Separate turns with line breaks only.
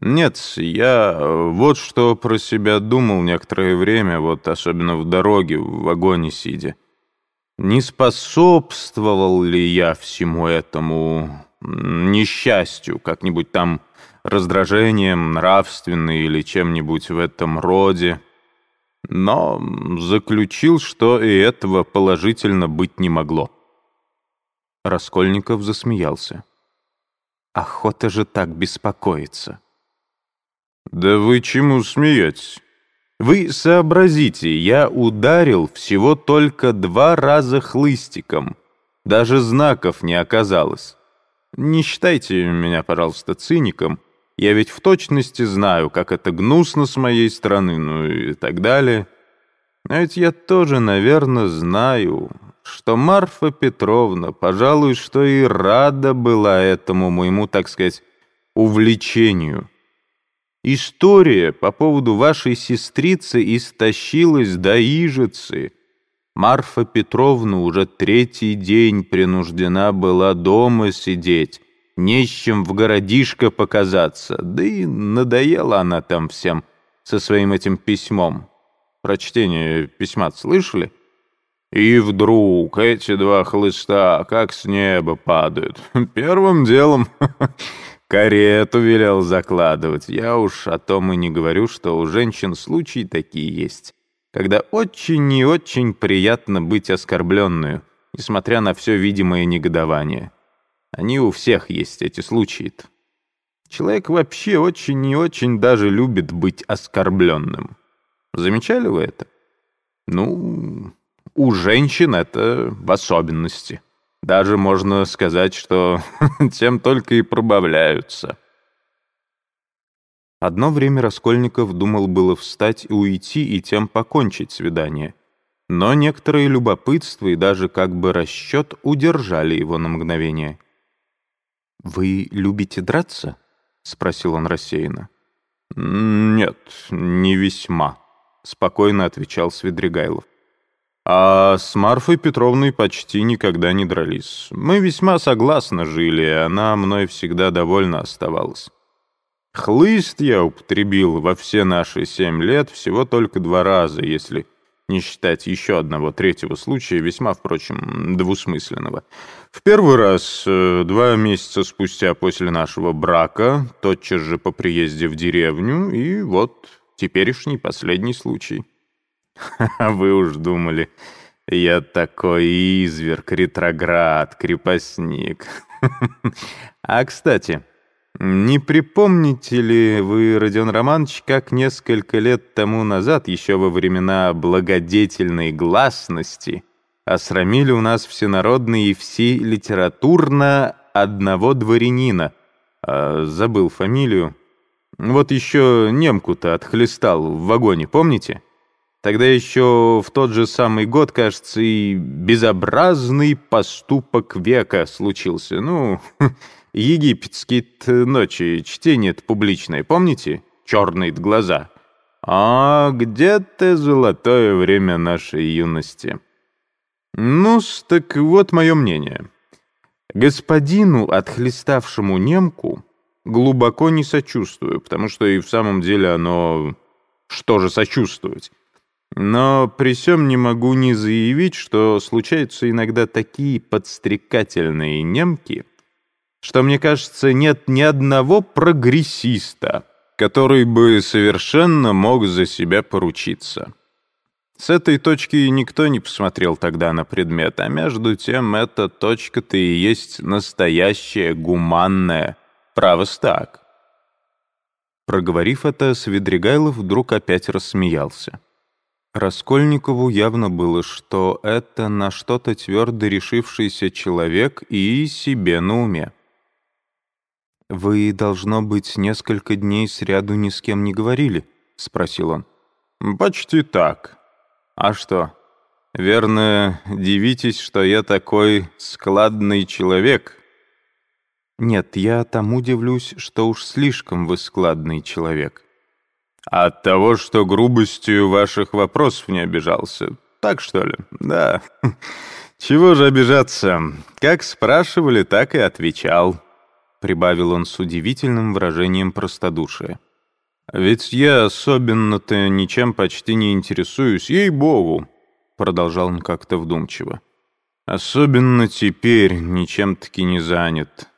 Нет, я вот что про себя думал некоторое время, вот особенно в дороге, в вагоне сидя. Не способствовал ли я всему этому несчастью, как-нибудь там раздражением нравственным или чем-нибудь в этом роде? Но заключил, что и этого положительно быть не могло. Раскольников засмеялся. Охота же так беспокоиться. «Да вы чему смеетесь?» «Вы сообразите, я ударил всего только два раза хлыстиком. Даже знаков не оказалось. Не считайте меня, пожалуйста, циником. Я ведь в точности знаю, как это гнусно с моей стороны, ну и так далее. Но ведь я тоже, наверное, знаю, что Марфа Петровна, пожалуй, что и рада была этому моему, так сказать, увлечению». История по поводу вашей сестрицы истощилась до ижицы. Марфа Петровна уже третий день принуждена была дома сидеть, не с чем в городишко показаться, да и надоела она там всем со своим этим письмом. Прочтение письма слышали? И вдруг эти два хлыста как с неба падают. Первым делом Карету велел закладывать. Я уж о том и не говорю, что у женщин случаи такие есть, когда очень и очень приятно быть оскорбленную, несмотря на все видимое негодование. Они у всех есть, эти случаи-то. Человек вообще очень и очень даже любит быть оскорбленным. Замечали вы это? Ну, у женщин это в особенности. Даже можно сказать, что тем только и пробавляются. Одно время Раскольников думал было встать и уйти, и тем покончить свидание. Но некоторые любопытства и даже как бы расчет удержали его на мгновение. «Вы любите драться?» — спросил он рассеянно. «Нет, не весьма», — спокойно отвечал Свидригайлов. А с Марфой Петровной почти никогда не дрались. Мы весьма согласно жили, и она мной всегда довольна оставалась. Хлыст я употребил во все наши семь лет всего только два раза, если не считать еще одного третьего случая, весьма, впрочем, двусмысленного. В первый раз, э, два месяца спустя после нашего брака, тотчас же по приезде в деревню, и вот теперешний последний случай. А вы уж думали, я такой изверг, ретроград, крепостник. А, кстати, не припомните ли вы, Родион Романович, как несколько лет тому назад, еще во времена благодетельной гласности, осрамили у нас всенародно и все литературно одного дворянина, а, забыл фамилию, вот еще немку-то отхлестал в вагоне, помните? Тогда еще в тот же самый год, кажется, и безобразный поступок века случился. Ну, египетские ночи, чтение публичное, помните? Черные глаза. А где ты золотое время нашей юности? ну так вот мое мнение. Господину, отхлеставшему немку, глубоко не сочувствую, потому что и в самом деле оно... Что же сочувствовать? Но при всем не могу не заявить, что случаются иногда такие подстрекательные немки, что, мне кажется, нет ни одного прогрессиста, который бы совершенно мог за себя поручиться. С этой точки никто не посмотрел тогда на предмет, а между тем эта точка-то и есть настоящая гуманная. Право так. Проговорив это, Свидригайлов вдруг опять рассмеялся. Раскольникову явно было, что это на что-то твердо решившийся человек и себе на уме. «Вы, должно быть, несколько дней сряду ни с кем не говорили?» — спросил он. «Почти так. А что? Верно, дивитесь, что я такой складный человек?» «Нет, я тому удивлюсь, что уж слишком вы складный человек». От того, что грубостью ваших вопросов не обижался. Так что ли? Да. Чего же обижаться? Как спрашивали, так и отвечал. прибавил он с удивительным выражением простодушия. «Ведь я особенно-то ничем почти не интересуюсь, ей-богу!» Продолжал он как-то вдумчиво. «Особенно теперь ничем-таки не занят.